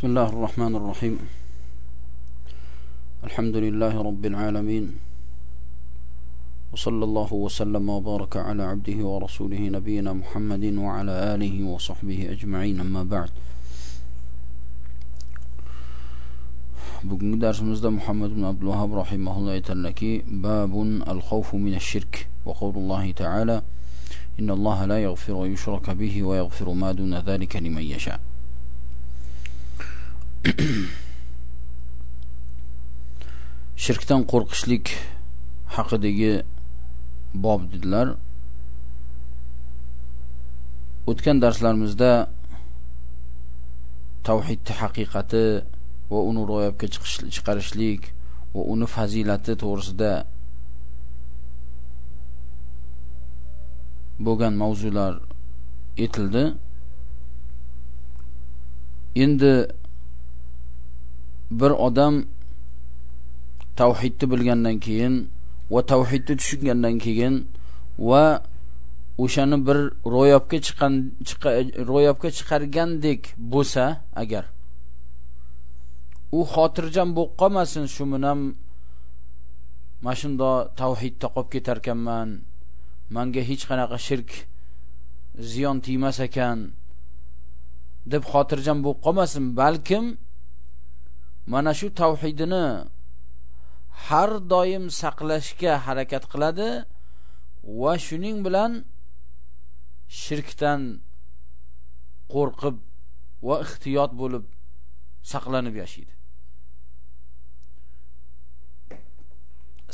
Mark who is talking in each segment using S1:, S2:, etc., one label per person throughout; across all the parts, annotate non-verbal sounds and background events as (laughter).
S1: بسم الله الرحمن الرحيم. الحمد لله رب العالمين. وصلى الله وسلم وبارك على عبده ورسوله نبينا محمد وعلى آله وصحبه أجمعين. أما بعد. بقم درس مزد محمد بن عبد الوهاب رحمه الله يتلكي باب الخوف من الشرك. وقول الله تعالى إن الله لا يغفر ويشرك به ويغفر ما دون ذلك لمن يشاء. (clears throat) shirkdan qo'rqishlik haqidagi bob dedilar. O'tgan darslarimizda tavhidni haqiqati va uni ro'yobga chiqarishlik va uni fazilati to'g'risida bo'lgan mavzular etildi. Endi bir odam tavhidni bilgandan keyin va tavhidni tushungandan keyin va o'shani bir ro'yobga chiqqan ro'yobga chiqargandek bo'lsa agar u xotirjam bo'lib qolmasin shu bilan mana shundoq tavhidda qolib ketarkanman manga hech qanaqa shirk ziyon tegmas ekan deb xotirjam bo'lib qolmasin balkim mana shu tavhidini har doim saqlashga harakat qiladi va shuning bilan shirkdan qo'rqib va ehtiyot bo'lib saqlanib yashaydi.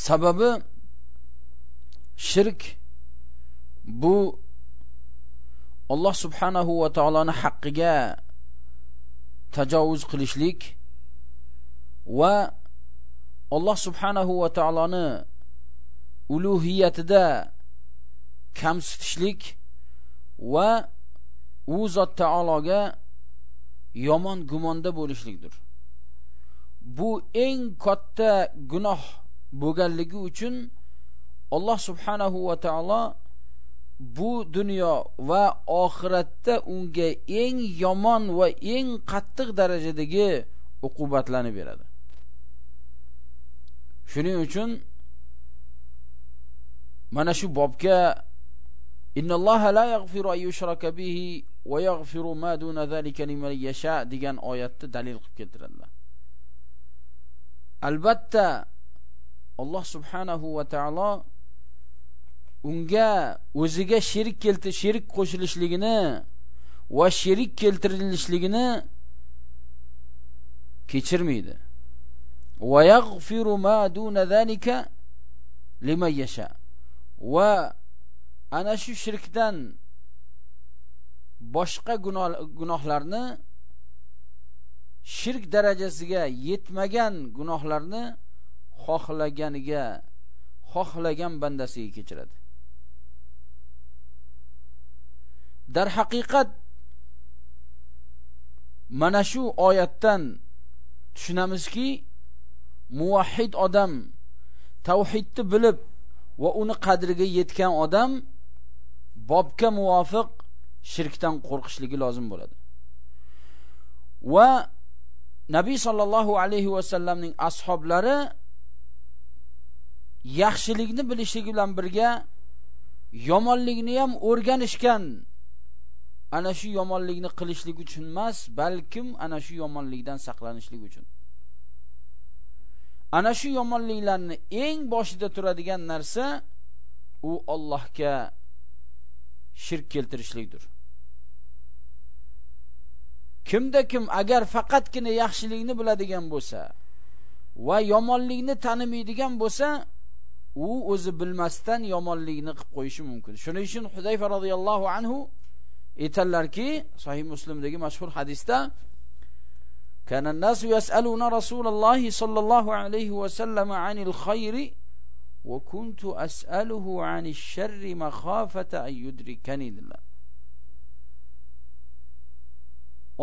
S1: Sababi shirk bu Alloh subhanahu va taoloni haqqiga tajovuz qilishlik va Alloh subhanahu va taoloni ulug'iyatida kamsitishlik va u zot taologa yomon gumonda bo'lishlikdir. Bu eng katta gunoh bo'lganligi uchun Alloh subhanahu va taolo bu dunyo va oxiratda unga eng yomon va eng qattiq darajadagi uqubatlarni beradi. Shuning uchun mana shu bobga innalloha la yaghfiru an yushraka bihi va yaghfiru ma duna zalika liman yasha degan oyatni dalil qilib keltiradilar. Albatta Alloh subhanahu va taolo unga o'ziga sherik kelti sherik qo'shilishligini va sherik keltirilishligini kechirmaydi. Va ما دون ذلك liman yasha. Va ana shu shirkdan boshqa gunohlarni shirk darajasiga yetmagan gunohlarni xohlaganiga xohlagan bandasiga kechiradi. Dar haqiqat mana shu oyatdan tushunamizki, muvahhid odam tavhidni bilib va uni qadriga yetgan odam bobga muvofiq shirkdan qo'rqishligi lozim bo'ladi. Va Nabiy sallallohu alayhi va sallamning yaxshilikni bilishligi bilan birga yomonlikni ham o'rganishgan. Ana shu yomonlikni qilishlik uchun emas, balkim ana shu yomonlikdan saqlanishlik uchun. Ana shu yomonliklarni eng boshida turadigan narsa u Allohga shirk keltirishlikdir. Kimda kim agar faqatgina yaxshilikni biladigan bo'lsa va yomonlikni tanimaydigan bo'lsa, u o'zi bilmasdan yomonlikni qilib qo'yishi mumkin. Shuning uchun Hudayfa radhiyallohu anhu aytadilarki, Sahih Muslimdagi mashhur hadisda كان الناس يسألون رسول الله صلى الله عليه وسلم عن الخير وكنت أسأله عن الشر مخافة أن يدركني الله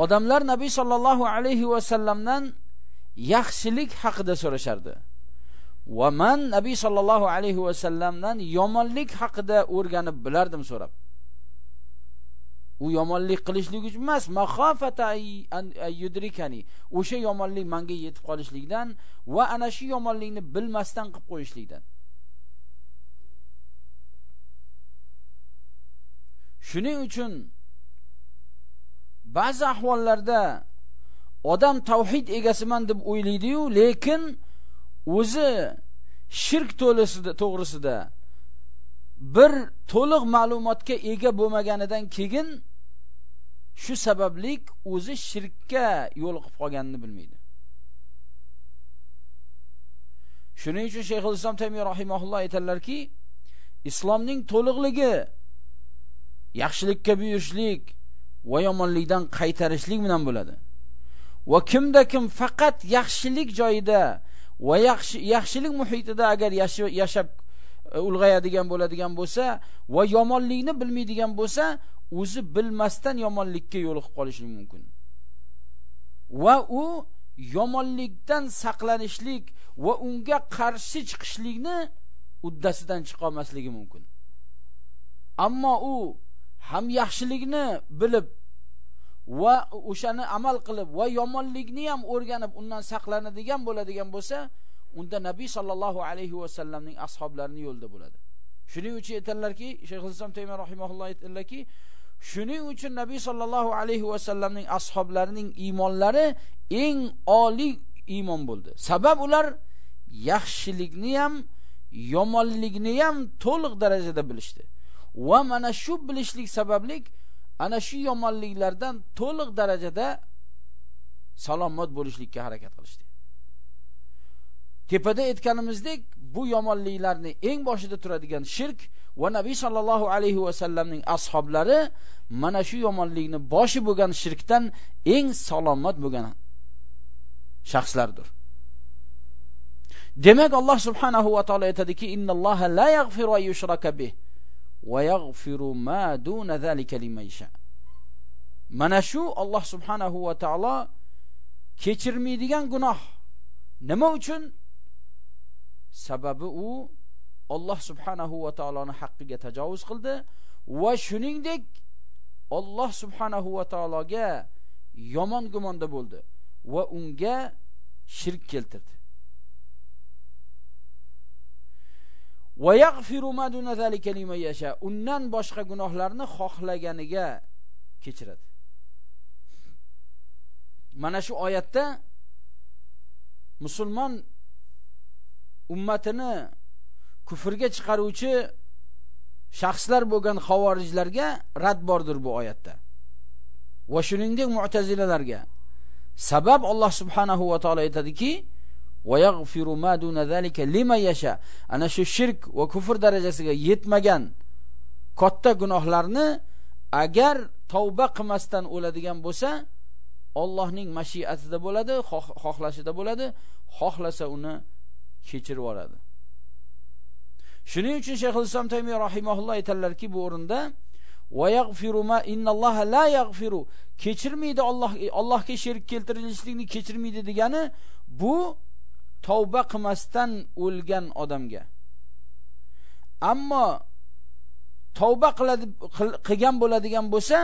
S1: odamlar nabiy sollallohu alayhi va sallamdan yaxshilik haqida so'rashardi va man nabiy sollallohu alayhi va sallamdan yomonlik haqida o'rganib bilardim so'rab U yomonlik qilishlik uchun emas mahofata yudrikani. O'sha yomonlik menga yetib qolishlikdan va ana shu yomonlikni bilmasdan qilib qo'yishlikdan. Shuning uchun ba'zi ahvollarda odam tavhid egasiman deb o'ylaydi-yu, lekin o'zi shirk to'g'risida bir to'liq ma'lumotga ega bo'lmaganidan keyin shu sabablik o'zi shirkka yo'l qolganini bilmaydi. Shuning uchun Shayx Islom Taymiy rahimaulloh aytadilarki, islomning to'liqligi yaxshilikka buyurishlik va yomonlikdan qaytarishlik bilan bo'ladi. Va kimda kim faqat yaxshilik joyida va yaxshi yaxshilik muhitida agar yashab e, ulg'ayadigan bo'ladigan bo'lsa va yomonlikni bilmaydigan bo'lsa, o'zi bilmasdan yomonlikka yo'l qolishi mumkin. Va u yomonlikdan saqlanishlik va unga qarshi chiqishlikni uddasidan chiqa olmasligi mumkin. Ammo u ham yaxshilikni bilib va o'shani amal qilib va yomonlikni ham o'rganib undan saqlanadigan bo'ladigan bo'lsa, unda Nabiy sallallohu alayhi va sallamning ashablarining yo'lida bo'ladi. Shuning uchun aytadilarki, Shayx Islom Taymiy rahimaulloh aytadilarki shuning uchun Nabiy sallallohu alayhi va sallamning ashablarining iymonlari eng oliy iymon bo'ldi. Sabab ular yaxshilikni ham, yomonlikni ham to'liq darajada bilishdi. Va mana shu bilishlik sabablik ana shu yomonliklardan to'liq darajada salomat bo'lishlikka harakat qilishdi. Tepada aytganimizdek, bu yomonliklarni eng boshida turadigan shirk va Nabiy sallallohu alayhi va sallamning mana shu yomonlikni boshi bo'lgan shirkdan eng salomat bo'lgan shaxslardir. Demak Alloh subhanahu va taolo aytadiki, innalloha la yaghfiru an yushraka bih va yaghfiru ma duna zalika liman yasha. Mana shu Alloh subhanahu va taolo kechirmaydigan gunoh. Nima uchun? Sababi u Alloh subhanahu va taoloning haqqiga tajovuz qildi va shuningdek Alloh subhanahu va taologa yomon gumonda bo'ldi va unga shirk keltirdi. Va yaghfiru ma duna zalika liman yasha. Undan boshqa gunohlarni xohlaganiga kechiradi. Mana shu oyatda musulmon ummatini kufrga chiqaruvchi shaxslar bo'lgan xavorijlarga rad bordir bu oyatda. Va shuningdek mu'tazilalarga. Sabab Alloh subhanahu va taolo aytadiki: "Va yaghfiru ma duna zalika liman yasha." Ana shu shirk va kufr darajasiga yetmagan katta gunohlarni agar tavba qilmasdan o'ladigan bo'lsa, Allohning mashiatida bo'ladi, xohlashida bo'ladi, xohlasa uni kechirib yuboradi. Shuning uchun Shayx Islom Taymiy rahimahulloh aytadilarki, bu o'rinda va yaghfiru ma innalloha la yaghfiru kechirmaydi Alloh Allohga shirk keltirilishlikni kechirmaydi degani bu tavba qilmasdan o'lgan odamga. Ammo tavba qiladi qilgan bo'ladigan bo'lsa,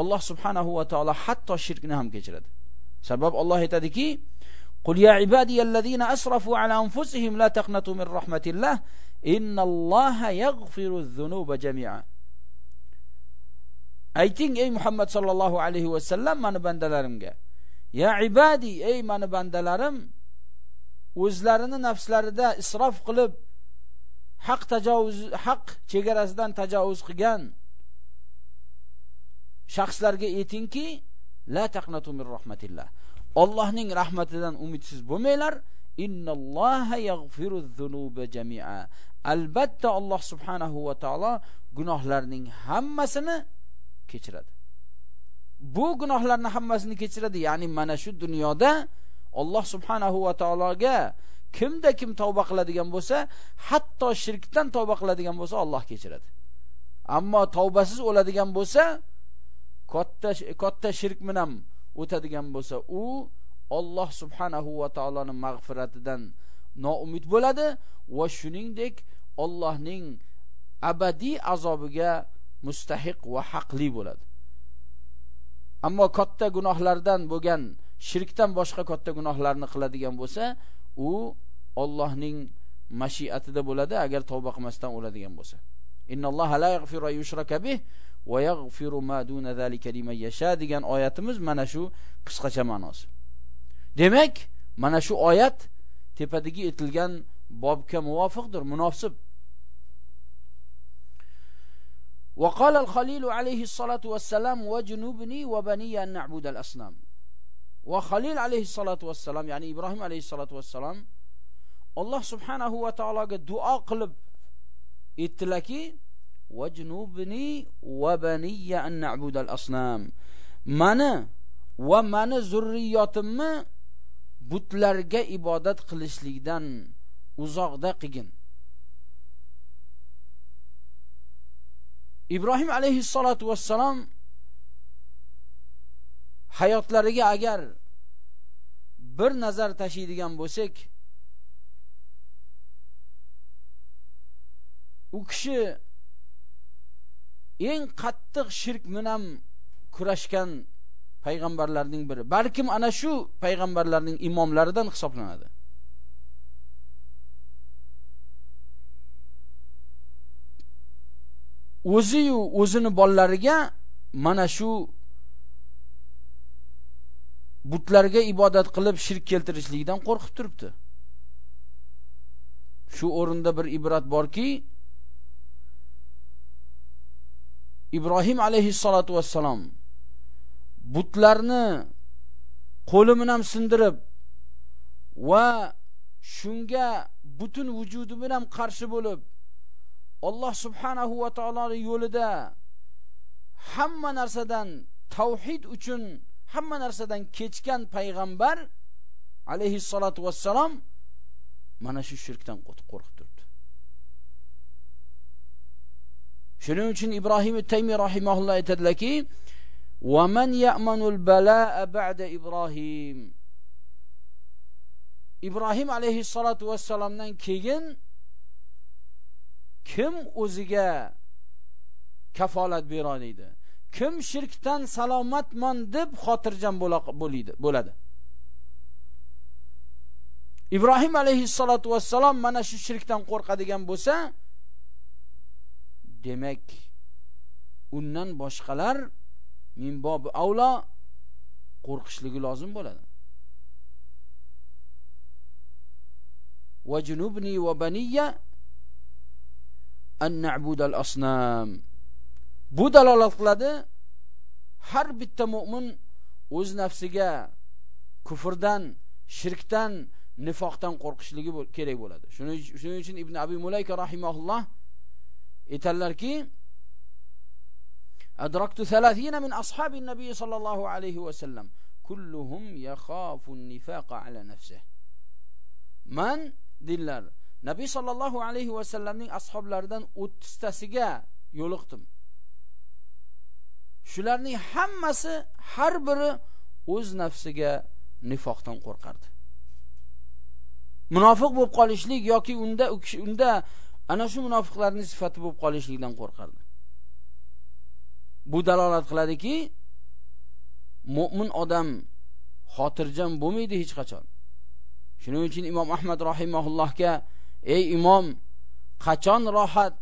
S1: Alloh subhanahu va taolo hatto shirkni ham kechiradi. Sabab Alloh aytadiki: قل يا عبادي الذين أسرفوا على أنفسهم لا تقنطوا من رحمة الله إن الله يغفر الذنوب جميعا ayting ey Muhammad sallallohu alayhi va sallam mani bandalarimga ya ibadi ey mani bandalarim o'zlarini nafslarida isrof qilib haq tajovuz haq chegarasidan tajovuz qilgan shaxslarga aytingki la taqnatu min rahmatillah Allohning rahmatidan umidsiz bo'lmanglar. Innalloha yaghfiru zunuba jami'a. Albatta Alloh subhanahu va taolo gunohlarning hammasini kechiradi. Bu gunohlarning hammasini kechiradi, ya'ni mana shu dunyoda Alloh subhanahu va taologa kimda kim tavba qiladigan bo'lsa, hatto shirkdan tavba qiladigan bo'lsa, Alloh kechiradi. Ammo tavbasiz o'ladigan bo'lsa, katta katta shirk bilan o'tadigan bo'lsa u Alloh subhanahu va taoloning mag'firatidan noumid bo'ladi va shuningdek Allohning abadiy azobiga mustahiq va haqli bo'ladi. Ammo katta gunohlardan bo'lgan shirkdan boshqa katta gunohlarni qiladigan bo'lsa u Allohning mashiatida bo'ladi agar tavba qilmasdan o'ladigan bo'lsa. Innalloha la yaghfiru yushraka bih va yaghfiru ma duna zalika liman yasha degan oyatimiz mana shu qisqacha ma'nosi demak mana shu oyat tepadagi aytilgan bobga muvofiqdir munosib وقال الخليل عليه الصلاة والسلام وجنوبني وبني أن نعبد الأصنام وخليل عليه الصلاة والسلام يعني إبراهيم عليه الصلاة والسلام الله سبحانه وتعالى دعاء قلب vajnubni va baniya an na'budal asnam. Mani va mani zurriyotimni butlarga ibodat qilishlikdan uzoqda qilgin. Ibrohim alayhi salatu vassalam hayotlariga agar bir nazar tashiydigan bo'lsak, u kishi eng qattiq shirk bilan kurashgan payg'ambarlarning biri. Balkim ana shu payg'ambarlarning imomlaridan hisoblanadi. O'ziyu o'zini bolalariga mana shu butlarga ibodat qilib shirk keltirishlikdan qo'rqib turibdi. Shu o'rinda bir ibrat borki ibrohim alayhissalatu vassalom butlarni qo'li bilan sindirib va shunga butun vujudi bilan qarshi bo'lib Alloh subhanahu va taoloning yo'lida hamma narsadan tavhid uchun hamma narsadan kechgan payg'ambar alayhi salatu vassalom mana shu shirkdan qo'rqib turibdi. Shuning uchun Ibrohim Taymiy rahimahulloh aytadilarki, "Va man ya'manul balaa ba'da Ibrohim" Ibrohim alayhi salatu vassalomdan keyin kim o'ziga kafolat bera kim shirkdan salomatman deb xotirjam bo'ladi bo'ladi. Ibrohim alayhissalotu vassalom mana shu shirkdan qo'rqadigan bo'lsa demak undan boshqalar minbobi avlo qo'rqishligi lozim bo'ladi. وجنبني junubni va baniya an na'budal asnam bu dalolat qiladi har bitta mu'min o'z nafsiga kufrdan shirkdan nifoqdan qo'rqishligi kerak bo'ladi. Shuning uchun ibn abi mulayka rahimahulloh aytadilarki adraktu 30 min ashabin nabiy sallallohu alayhi va sallam. Kulluhum yakhafu nifaqa ala nafsihi. Man dinlar nabiy sallallohu alayhi va sallamning ashoblaridan 30 tasiga yo'liqdim. Shularning hammasi har biri o'z nafsiga nifoqdan qo'rqardi. Munofiq bo'lib qolishlik yoki unda unda ana shu munofiqlarning sifati bo'lib qolishlikdan qo'rqardi. Bu dalolat qiladiki mo'min odam xotirjam bo'lmaydi hech qachon. Shuning uchun imom ahmad rahimahullohga ey imom qachon rohat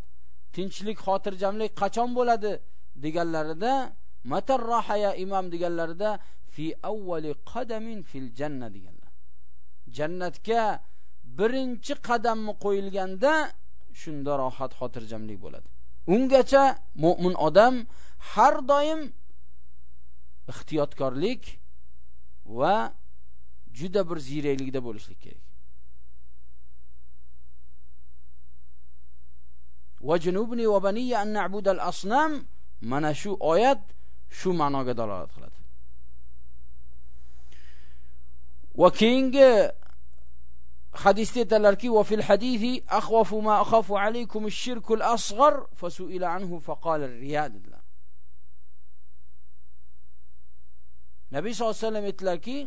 S1: tinchlik xotirjamlik qachon bo'ladi? deganlarida matar rohaya imom deganlarida fi avvali qadamin fil janna deganlar. Jannatga birinchi qadamni qo'yilganda shunda rohat xotirjamlik bo'ladi. Ungacha mo'min odam har doim ehtiyotkorlik va juda bir ziyraklikda bo'lishlik kerak. Vajnubni va baniya an na'budal asnam mana shu oyat shu ma'noga dalolat qiladi. Va keyingi hadisda aytadilarki va fil hadisi akhwafu ma akhafu alaykum ash-shirku al-asghar fasu'ila anhu faqala ar-riya dedilar. Nabiy sollallohu alayhi vasallam aytdilarki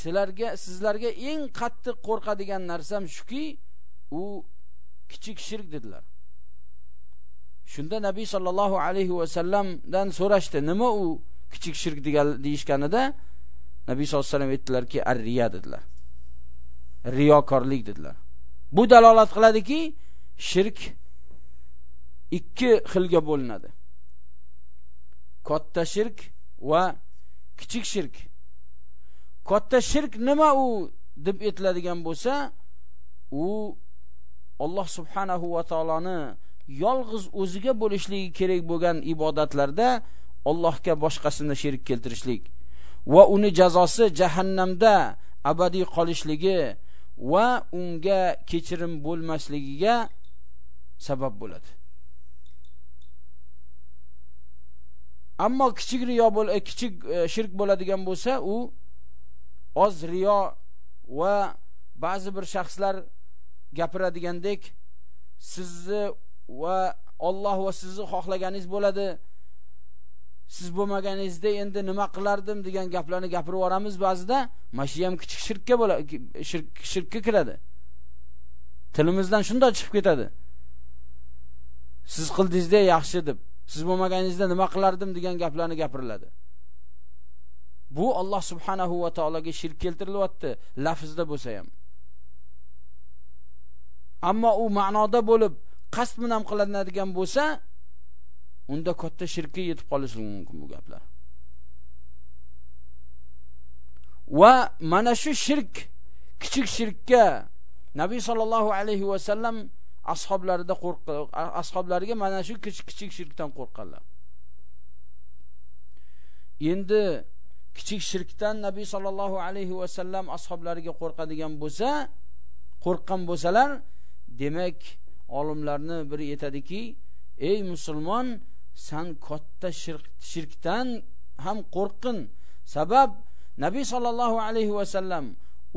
S1: sizlarga sizlarga eng qattiq qo'rqadigan narsam shuki u kichik shirk dedilar. Shunda nabiy sollallohu alayhi vasallamdan so'rashdi nima u kichik shirk degan deyishganida? Nabiy sollallohu alayhi vasallam aytdilarki ar-riya dedilar. Riyokorlik dedilar. Bu dalolat qiladiki shirk ikki xilga bo'linadi. Katta shirk va kichik shirk. Katta shirk nima u deb aytiladigan bo'lsa u Alloh subhanahu va taoloni yolg'iz o'ziga bo'lishligi kerak bo'lgan ibodatlarda Allohga boshqasini sherik keltirishlik va uni jazosi jahannamda abadiy qolishligi va unga kechirim bo'lmasligiga sabab bo'ladi. Ammo kichik riyo bo'l e, kichik e, shirk bo'ladigan bo'lsa, u oz riyo va ba'zi bir shaxslar gapiradigandek sizni va Alloh va sizni xohlaganingiz bo'ladi. Siz bo'lmaganingizda endi nima qilardim degan gaplarni gapirib yuboramiz ba'zida. Mashi ham kichik shirkka bo'ladi, shirkka kiradi. Tilimizdan shundoq chiqib ketadi. Siz qildingizda yaxshi deb, siz bo'lmaganingizda nima qilardim degan gaplarni gapiriladi. Bu Alloh subhanahu va taologa shirk keltirilyapti, lafzda bo'lsa ham. ammo u ma'noda bo'lib qasd bilan qilinadigan bo'lsa unda katta shirkka yetib qolishi mumkin bu gaplar. Va mana shu shirk kichik shirkka nabiy sollallohu alayhi vasallam ashoblarida qo'rqdi ashoblariga mana shu kichik kichik shirkdan qo'rqqanlar. Endi kichik shirkdan nabiy sollallohu alayhi vasallam ashoblariga qo'rqadigan bo'lsa qo'rqqan bo'lsalar demak olimlarni biri aytadiki ey musulmon san katta shirk shirkdan ham qo'rqin. Sabab nabiy sollallohu alayhi vasallam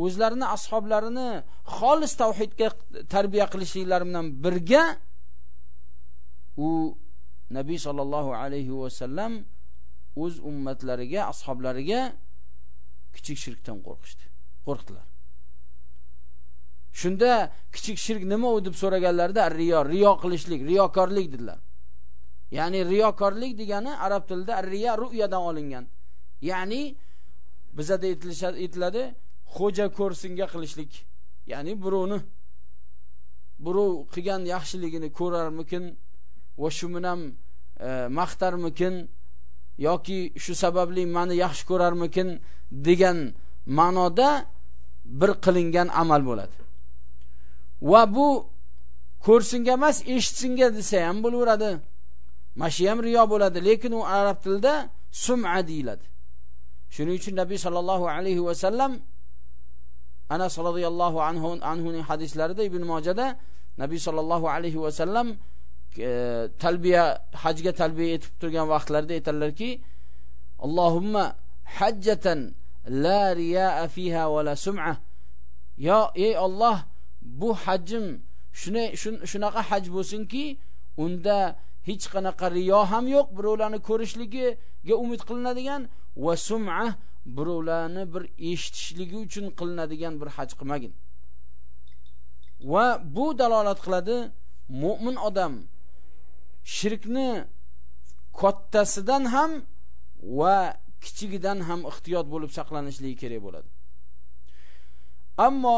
S1: o'zlarini ashoblarini xolis tavhidga tarbiya qilishliklari bilan birga u nabiy sollallohu alayhi vasallam o'z ummatlariga ashoblariga kichik shirkdan qo'rqishdi. Qo'rqdilar. Shunda kichik shirk nima u deb so'raganlarida riyo, riyo qilishlik, riyokorlik dedilar. Ya'ni riyokorlik degani arab tilida riya ru'yadan olingan. Ya'ni bizada aytiladi, xo'ja ko'rsinga qilishlik. Ya'ni birovni birov qilgan yaxshiligini ko'rarmikin va shu bilan e, maqtarmikin yoki shu sababli meni yaxshi ko'rarmikin degan ma'noda bir qilingan amal bo'ladi. va bu ko'rsinga emas eshitsinga desa ham bo'laveradi mashi ham riyo bo'ladi lekin u arab tilida sum'a deyiladi. Shuning uchun nabiy sollallohu alayhi vasallam anas roziyallohu anhu anhuning hadislarida ibn mojada nabiy sollallohu alayhi vasallam e, talbiya hajga talbiya etib turgan vaqtlarida aytadilarki allohumma hajjatan la riyaa fiha va la sum'a. Yo ey Alloh bu hajim shuni shunaqa haj bo'lsinki unda hech qanaqa riyo ham yo'q. Birovlarni ko'rishligiga umid qilinadigan va sum'a birovlarni bir eshitishligi uchun qilinadigan bir haj qilmagin. Va bu dalolat qiladi mo'min odam shirkni kattasidan ham va kichigidan ham ehtiyot bo'lib saqlanishligi kerak bo'ladi. Ammo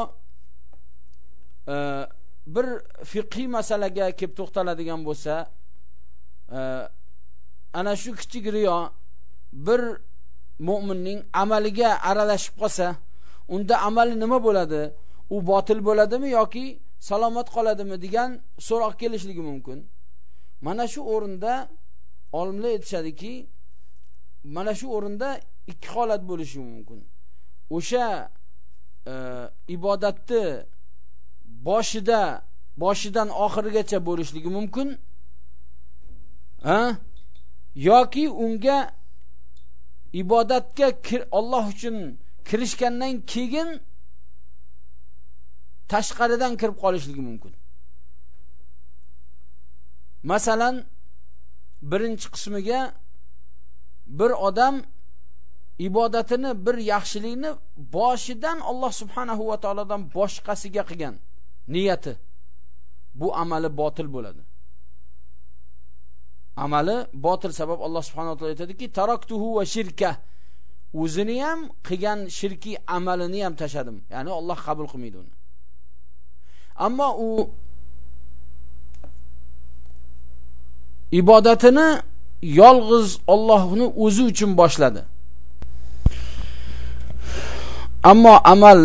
S1: e, bir fiqhiy masalaga kelib to'xtaladigan bo'lsa ana shu kichik riyo bir mo'minning amaliga aralashib qolsa unda amali nima bo'ladi? U botil bo'ladimi yoki salomat qoladimi degan so'roq kelishligi mumkin. Mana shu o'rinda olimlar aytishadiki mana shu o'rinda ikki holat bo'lishi mumkin. O'sha e, ibodatni boshida boshidan oxirigacha bo'lishligi mumkin. Yoki unga ibodatga Alloh uchun kirishgandan keyin tashqaridan kirib qolishligi mumkin. Masalan birinchi qismiga bir odam ibodatini bir yaxshilikni boshidan Alloh subhanahu va taolodan boshqasiga qilgan niyati. Bu amali botil bo'ladi. Amali botil sabab Alloh subhanahu va taolo aytadiki taraktuhu va shirka. O'zini ham qilgan shirki amalini ham tashadim ya'ni Alloh qabul qilmaydi uni. Ammo u ibodatini yolg'iz Allohni o'zi uchun boshladi. Ammo amal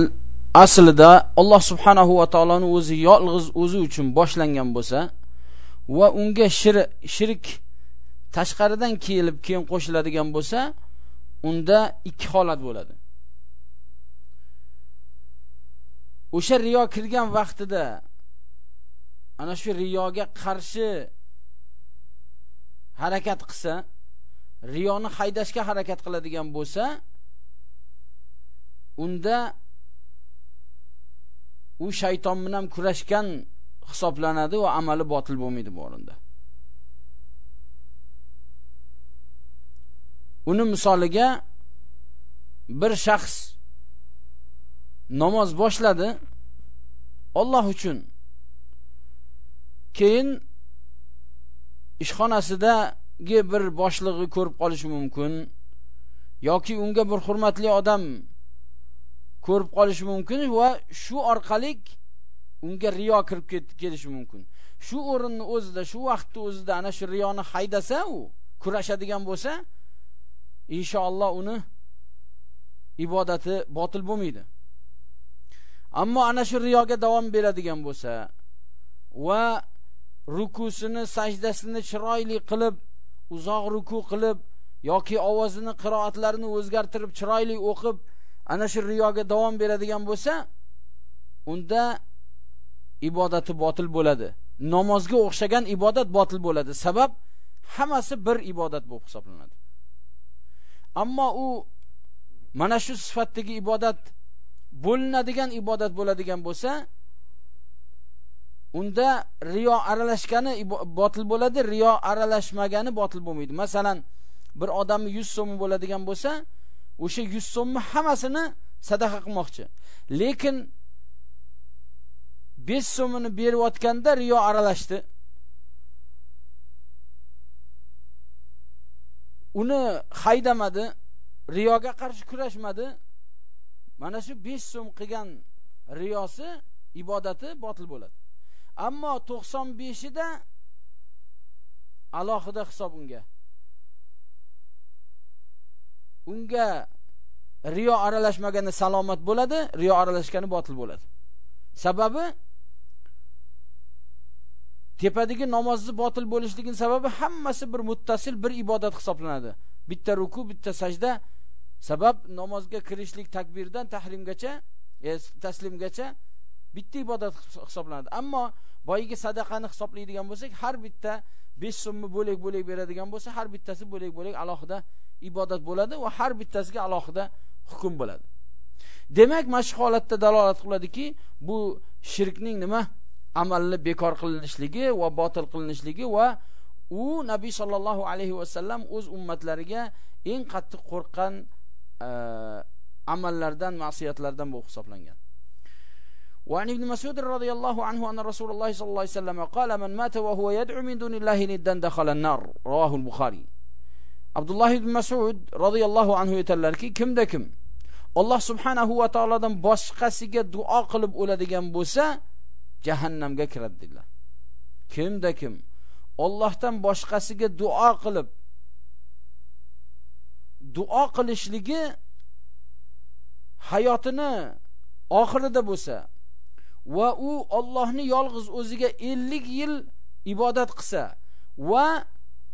S1: aslida Alloh subhanahu va taoloning o'zi yolg'iz o'zi uchun boshlangan bo'lsa va unga shirk tashqaridan kelib keyin qo'shiladigan bo'lsa unda ikki holat bo'ladi. O'sha riyo kirgan vaqtida ana shu riyoga qarshi harakat qilsa riyoni haydashga harakat qiladigan bo'lsa unda u shayton bilan kurashgan hisoblanadi va amali botil bo'lmaydi bu o'rinda uni misoliga bir shaxs namoz boshladi. Alloh uchun. Keyin ishxonasidagi bir boshlig'i ko'rib qolishi mumkin yoki unga bir hurmatli odam ko'rib qolishi mumkin va shu orqali unga riyo kirib kelishi mumkin. Shu o'rinni o'zida shu vaqtni o'zida ana shu riyoni haydasa u kurashadigan bo'lsa inshaalloh uni ibodati botil bo'lmaydi. Ammo ana shu riyoga davom beradigan bo'lsa va rukusini sajdasini chiroyli qilib uzoq ruku qilib yoki ovozini qiroatlarini o'zgartirib chiroyli o'qib ana shu riyoga davom beradigan bo'lsa unda ibodati botil bo'ladi. Namozga o'xshagan ibodat botil bo'ladi. Sabab hammasi bir ibodat bo'lib hisoblanadi. Ammo u mana shu sifatdagi ibodat bo'linadigan ibodat bo'ladigan bo'lsa unda riyo aralashgani botil bo'ladi riyo aralashmagani botil bo'lmaydi. Masalan bir odamni 100 so'm bo'ladigan bo'lsa o'sha 100 so'mni hammasini sadaqa qilmoqchi. Lekin 5 so'mini berayotganda riyo aralashdi. Uni haydamadi riyoga qarshi kurashmadi. Mana shu 5 so'm qilgan riyosi ibodati botil bo'ladi. Ammo 95ida alohida hisob unga. Unga riyo aralashmaganda salomat bo'ladi riyo aralashgani botil bo'ladi. Sababi tepadagi namozni botil bo'lishligining sababi hammasi bir muttasil bir ibodat hisoblanadi. Bitta ruku bitta sajda. Sabab namozga kirishlik takbirdan tahrimgacha e, taslimgacha bitta ibodat hisoblanadi. Ammo boyagi sadaqani hisoblaydigan bo'lsak har bitta 5 so'mni bo'lak bo'lak beradigan bo'lsa har bittasi bo'lak bo'lak alohida ibodat bo'ladi va har bittasiga alohida hukm bo'ladi. Demak mana shu holatda dalolat qiladiki bu shirkning nima? amalni bekor qilinishligi va botil qilinishligi va u nabiy sollallohu alayhi vasallam o'z ummatlariga eng qattiq qo'rqqan e, amallardan ma'siyatlardan bu hisoblangan وعن ابن مسعود رضي الله عنه أن رسول الله صلى الله عليه وسلم قال من مات وهو يدعو من دون الله ندا دخل النار رواه البخاري عبد الله بن مسعود رضي الله عنه aytadilarki kimda kim Alloh subhanahu va taolodan boshqasiga duo qilib o'ladigan bo'lsa jahannamga kiradi dedilar. Kimda kim? Allohdan boshqasiga duo qilib duo qilishligi hayotini oxirida bo'lsa va u Allohni yolg'iz o'ziga 50 yil ibodat qilsa va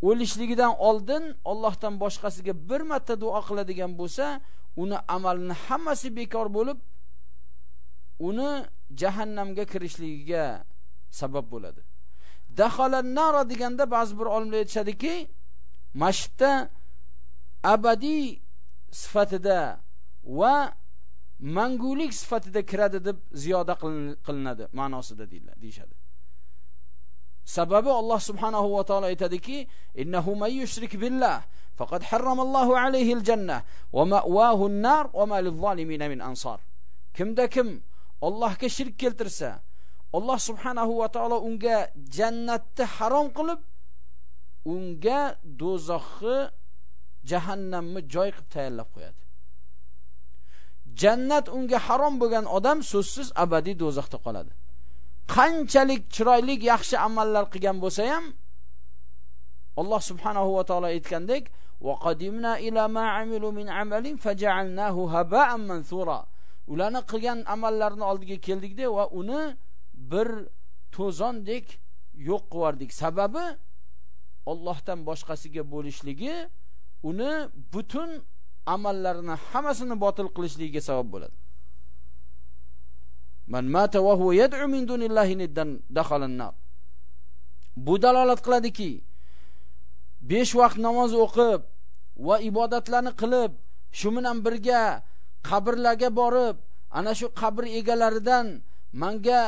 S1: o'lishligidan oldin Allohdan boshqasiga bir marta duo qiladigan bo'lsa, uni amalini hammasi bekor bo'lib, uni jahannamga kirishligiga sabab bo'ladi. Dakhalan nara deganda ba'zi bir olimlar aytishadiki, masjidda abadiy sifatida va mangulik sifatida kiradi deb ziyoda qilinadi ma'nosida deyishadi. sababi Alloh subhanahu va taolo aytadiki innahu may yushrik billah faqad harramallohu alayhi al-janna wa ma'wahu an-nar wa ma lil zolimin min ansar kimda kim Allohga shirk keltirsa Alloh subhanahu va taolo unga jannatni harom qilib unga do'zaxni jahannamni joy qilib tayyorlab qo'yadi. Jannat unga harom bo'lgan odam so'zsiz abadiy do'zaxda qoladi. Qanchalik chiroyli yaxshi amallar qilgan bo'lsa ham Alloh subhanahu va taolo aytgandek va qadimna ila ma amilu min amalin faja'alnahu haba'an mansura. Ularni qilgan amallarini oldiga keldikda va uni bir to'zondek yo'q qildik sababi Allohdan boshqasiga bo'lishligi uni butun amallarini hammasini botil qilishligiga sabab bo'ladi. Man mata va huwa yad'u min dunillahi niddan dakhala an-nar. Bu dalolat qiladiki 5 vaqt namoz o'qib va ibodatlarni qilib shu bilan birga qabrlarga borib ana shu qabr egalaridan manga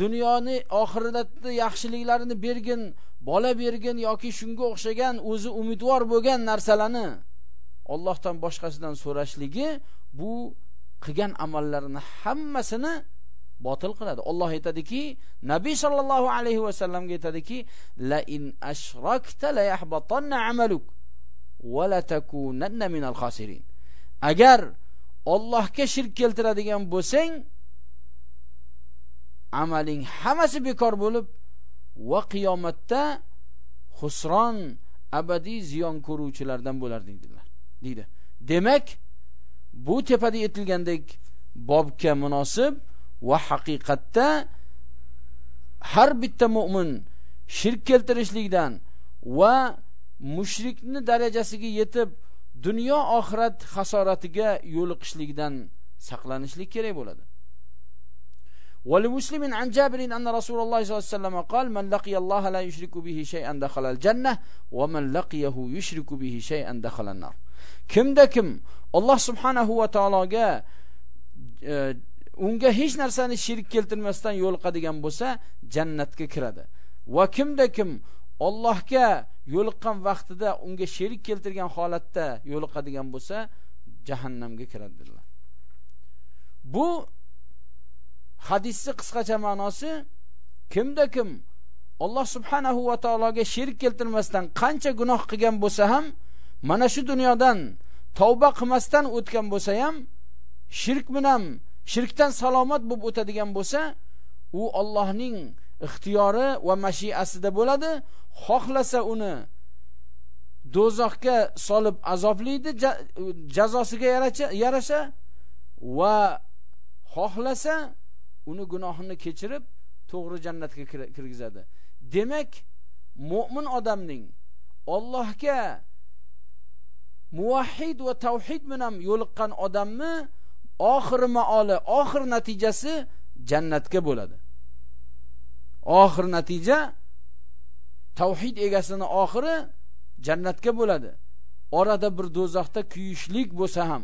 S1: dunyoni oxiratda yaxshiliklarini bergin bola bergin yoki shunga o'xshagan o'zi umidvor bo'lgan narsalarni Allohdan boshqasidan so'rashligi bu qilgan amallarini hammasini botil qiladi. Alloh aytadiki, Nabiy sallallohu alayhi va sallamga aytadiki, la in ashrakta la yahbatanna amaluk va la takunanna minal khasirin. Agar Allohga shirk keltiradigan bo'lsang, amaling hammasi bekor bo'lib va qiyomatda xusron abadiy ziyon ko'ruvchilardan bo'larding dedilar. deydi demak bu tepada aytilgandek bobga munosib va haqiqatda har bitta mu'min shirk keltirishlikdan va mushrikni darajasiga yetib dunyo oxirat hasoratiga yo'liqishlikdan saqlanishlik kerak bo'ladi ولمسلم عن جابر أن رسول الله صلى الله عليه وسلم قال من لقي الله لا يشرك به شيئا دخل الجنة ومن لقيه يشرك به شيئا دخل النار kimda kim Alloh subhanahu va taologa e, unga hech narsani shirk keltirmasdan yo'liqadigan bo'lsa jannatga kiradi va kimda kim Allohga yo'liqqan vaqtida unga sherik keltirgan holatda yo'liqadigan bo'lsa jahannamga kiradi dedilar bu hadisni qisqacha ma'nosi kimda kim Alloh subhanahu va taologa sherik keltirmasdan qancha gunoh qilgan bo'lsa ham mana shu dunyodan tavba qilmasdan o'tgan bo'lsa ham shirk bilan shirkdan salomat bo'lib o'tadigan bo'lsa u Allohning ixtiyori va mashiasida bo'ladi. Xohlasa uni do'zaxga solib azoblaydi jazosiga yarasha va xohlasa uni gunohini kechirib to'g'ri jannatga kirgizadi. Demak mo'min odamning Allohga muvahhid va tavhid bilan yo'liqqan odamni oxiri maoli oxir natijasi jannatga bo'ladi. Oxir natija tavhid egasini oxiri jannatga bo'ladi. Orada bir do'zaxda kuyishlik bo'lsa ham.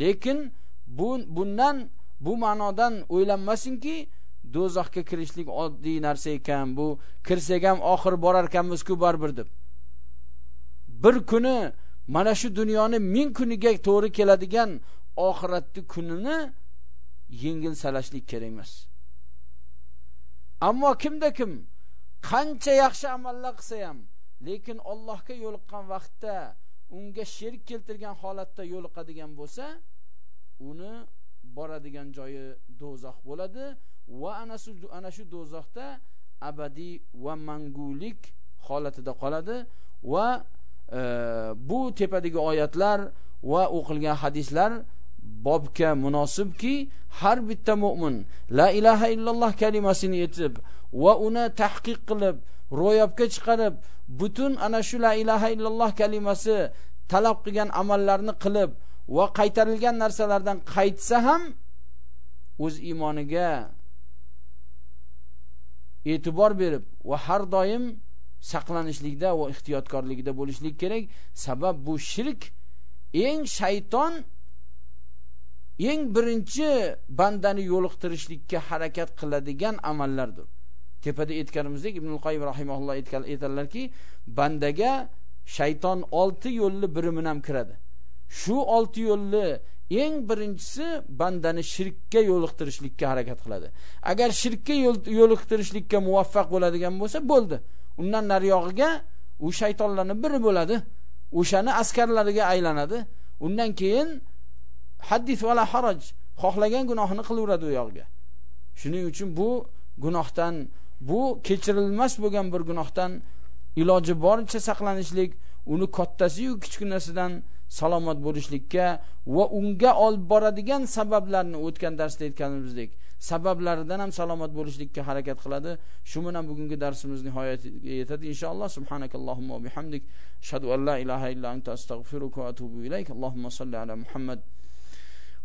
S1: Lekin bu bundan bu ma'nodan o'ylanmasinki do'zaxga kirishlik oddiy narsa ekan bu kirsak ham oxir borar ekanmiz-ku baribir deb. Bir kuni mana shu dunyoni ming kuniga to'g'ri keladigan oxiratni kunini yengil salashlik kerak emas. Ammo kimda kim qancha yaxshi amallar qilsa ham lekin Allohga yo'liqqan vaqtda unga sherik keltirgan holatda yo'liqadigan bo'lsa uni boradigan joyi do'zax bo'ladi va ana shu ana shu do'zaxda abadiy va mangulik holatida qoladi va e, bu tepadagi oyatlar va o'qilgan hadislar bobga munosibki har bitta mu'min la ilaha illalloh kalimasini yetib va uni tahqiq qilib ro'yobga chiqarib butun ana shu la ilaha illalloh kalimasi talab qilgan amallarni qilib va qaytarilgan narsalardan qaytsa ham o'z iymoniga e'tibor berib va har doim saqlanishlikda va ehtiyotkorligida bo'lishlik kerak. Sabab bu shirk eng shayton eng birinchi bandani yo'liqtirishlikka harakat qiladigan amallardir. Tepada aytganimizdek ibn qoyim rahimaulloh aytadilarki bandaga shayton olti yo'lli birimi ham kiradi. Shu olti yo'lli eng birinchisi bandani shirkka yo'liqtirishlikka harakat qiladi. Agar shirkka yo'liqtirishlikka muvaffaq bo'ladigan bo'lsa bo'ldi. Undan nariyog'iga u shaytonlarning biri bo'ladi. O'shani askarlariga aylanadi. Undan keyin haddis vala haraj. Xohlagan gunohini qilaveradi u yoqga shuning uchun bu gunohdan bu kechirilmas bo'lgan bir gunohdan iloji boricha saqlanishlik uni kattasi-yu kichkinasidan salomat bo'lishlikka va unga olib boradigan sabablarni o'tgan darsda aytganimizdek sabablaridan ham salomat bo'lishlikka harakat qiladi. Shu bilan bugungi darsimiz nihoyatiga yetadi. Inshaalloh subhanakallohumma bihamdik. Ashhadu an la ilaha illa anta astag'firuka va atubu ilayk. Allohumma salli ala muhammad